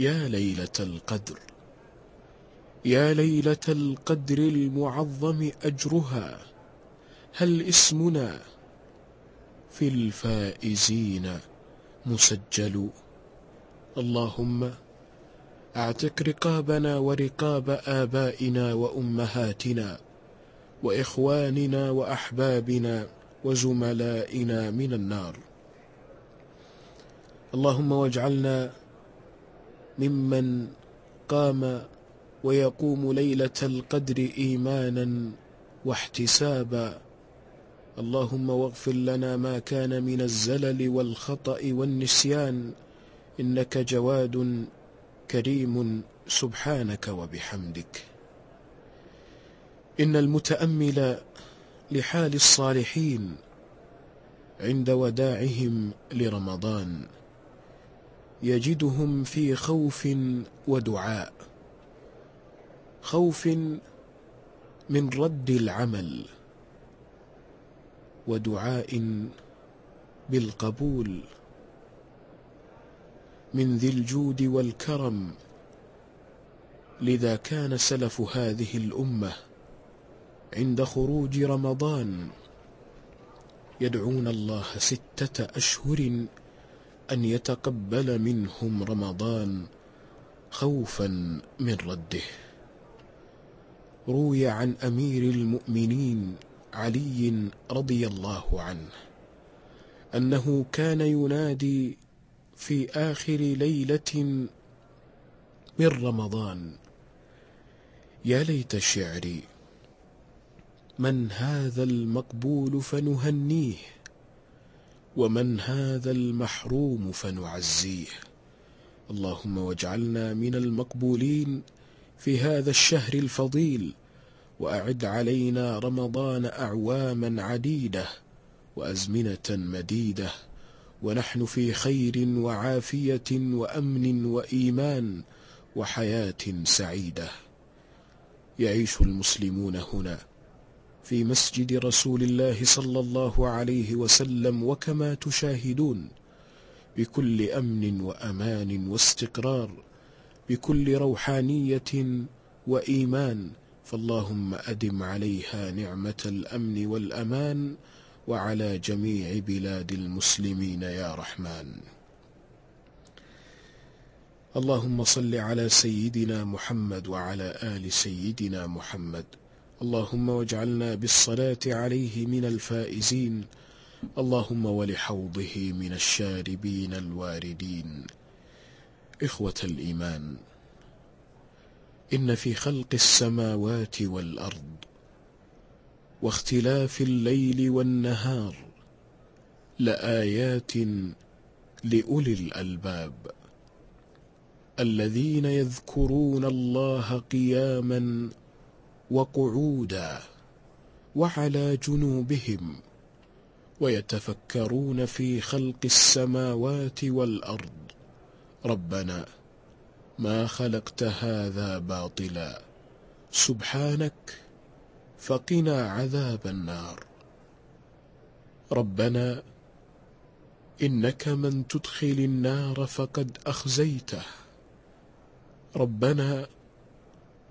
يا ليلة القدر يا ليلة القدر المعظم أجرها هل اسمنا في الفائزين مسجل؟ اللهم أعتق رقابنا ورقاب آبائنا وأمهاتنا وإخواننا وأحبابنا وزملائنا من النار. اللهم واجعلنا ممن قام ويقوم ليلة القدر إيمانا واحتسابا. اللهم واغفر لنا ما كان من الزلل والخطأ والنسيان إنك جواد كريم. سبحانك وبحمدك. إن المتأمل لحال الصالحين عند وداعهم لرمضان. يجدهم في خوف ودعاء. خوف من رد العمل ودعاء بالقبول من ذي الجود والكرم. لذا كان سلف هذه الأمة عند خروج رمضان يدعون الله ستة أشهر أن يتقبل منهم رمضان خوفا من رده. روي عن أمير المؤمنين علي رضي الله عنه أنه كان ينادي في آخر ليلة من رمضان يا ليت شعري من هذا المقبول فنهنيه؟ ومن هذا المحروم فنعزيه. اللهم واجعلنا من المقبولين في هذا الشهر الفضيل وأعد علينا رمضان أعواما عديدة وأزمنة مديدة ونحن في خير وعافية وأمن وإيمان وحياة سعيدة. يعيش المسلمون هنا في مسجد رسول الله صلى الله عليه وسلم وكما تشاهدون بكل أمن وأمان واستقرار بكل روحانية وإيمان فاللهم أدم عليها نعمة الأمن والأمان وعلى جميع بلاد المسلمين يا رحمن. اللهم صل على سيدنا محمد وعلى آل سيدنا محمد. اللهم واجعلنا بالصلاة عليه من الفائزين. اللهم ولحوضه من الشاربين الواردين. إخوة الإيمان إن في خلق السماوات والأرض واختلاف الليل والنهار لآيات لأولي الألباب. الذين يذكرون الله قياما وقعودا وعلى جنوبهم ويتفكرون في خلق السماوات والأرض. ربنا ما خلقت هذا باطلا. سبحانك فقنا عذاب النار. ربنا إنك من تدخل النار فقد أخزيته. ربنا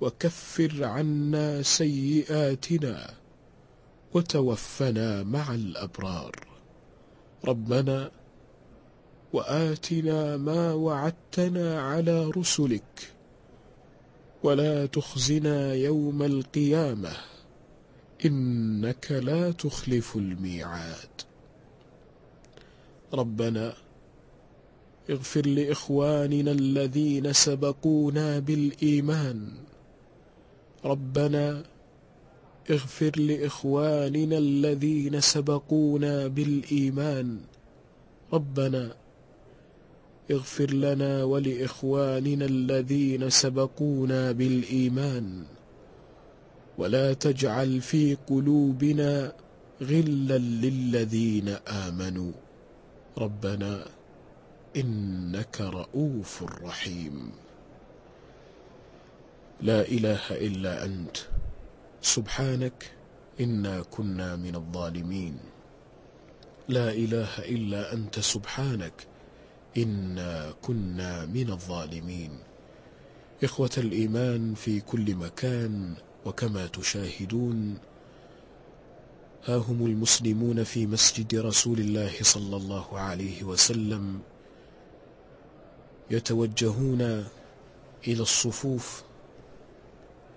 وكفر عنا سيئاتنا وتوفنا مع الأبرار. ربنا وآتنا ما وعدتنا على رسلك. ولا تخزنا يوم القيامة. إنك لا تخلف الميعاد. ربنا اغفر لإخواننا الذين سبقونا بالإيمان. ربنا اغفر لإخواننا الذين سبقونا بالإيمان. ربنا اغفر لنا ولإخواننا الذين سبقونا بالإيمان. ولا تجعل في قلوبنا غلا للذين آمنوا. ربنا إنك رؤوف رحيم. لا إله إلا أنت. سبحانك إنا كنا من الظالمين. لا إله إلا أنت سبحانك إنا كنا من الظالمين. إخوة الإيمان في كل مكان وكما تشاهدون ها هم المسلمون في مسجد رسول الله صلى الله عليه وسلم يتوجهون إلى الصفوف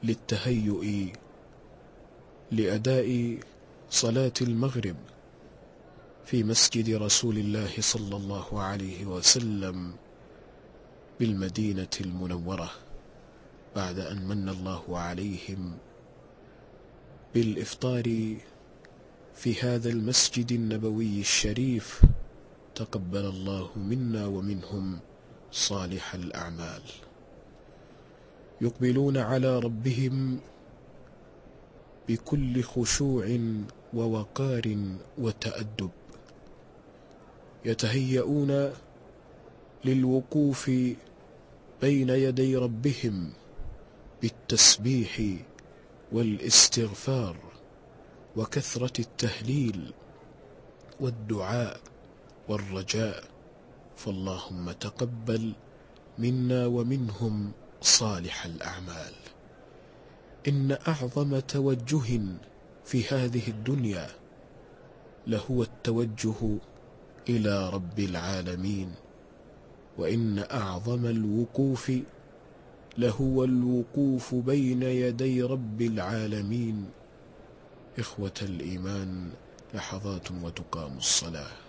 للتهيؤ لأداء صلاة المغرب في مسجد رسول الله صلى الله عليه وسلم بالمدينة المنورة بعد أن من الله عليهم بالإفطار في هذا المسجد النبوي الشريف تقبل الله منا ومنهم صالح الأعمال. يقبلون على ربهم بكل خشوع ووقار وتأدب. يتهيئون للوقوف بين يدي ربهم بالتسبيح والاستغفار وكثرة التهليل والدعاء والرجاء. فاللهم تقبل منا ومنهم صالح الأعمال. إن أعظم توجه في هذه الدنيا لهو التوجه إلى رب العالمين وإن أعظم الوقوف لهو الوقوف بين يدي رب العالمين. إخوة الإيمان لحظات وتقام الصلاة.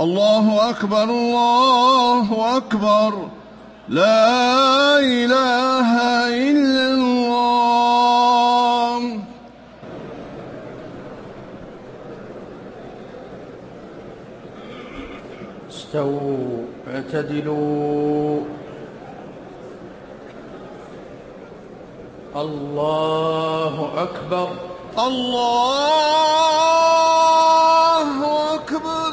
الله أكبر الله أكبر. لا إله إلا الله. استووا اعتدلوا. الله أكبر. الله أكبر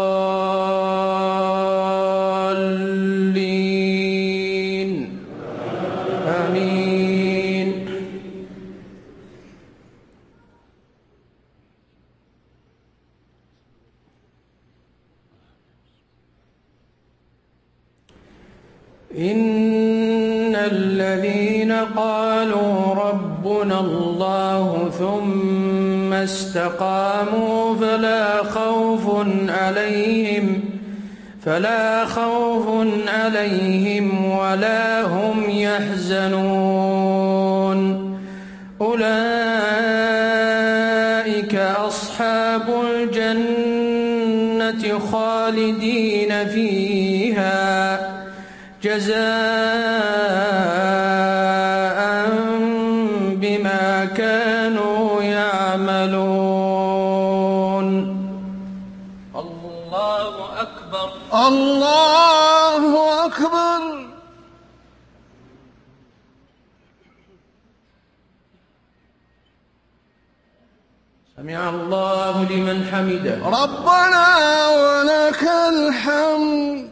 إن الذين قالوا ربنا الله ثم استقاموا فلا خوف عليهم فلا خوف عليهم ولا هم يحزنون أولئك أصحاب الجنة خالدين فيها جزاء بما كانوا يعملون. الله أكبر. الله أكبر. سمع الله لمن حمده. ربنا ولك الحمد.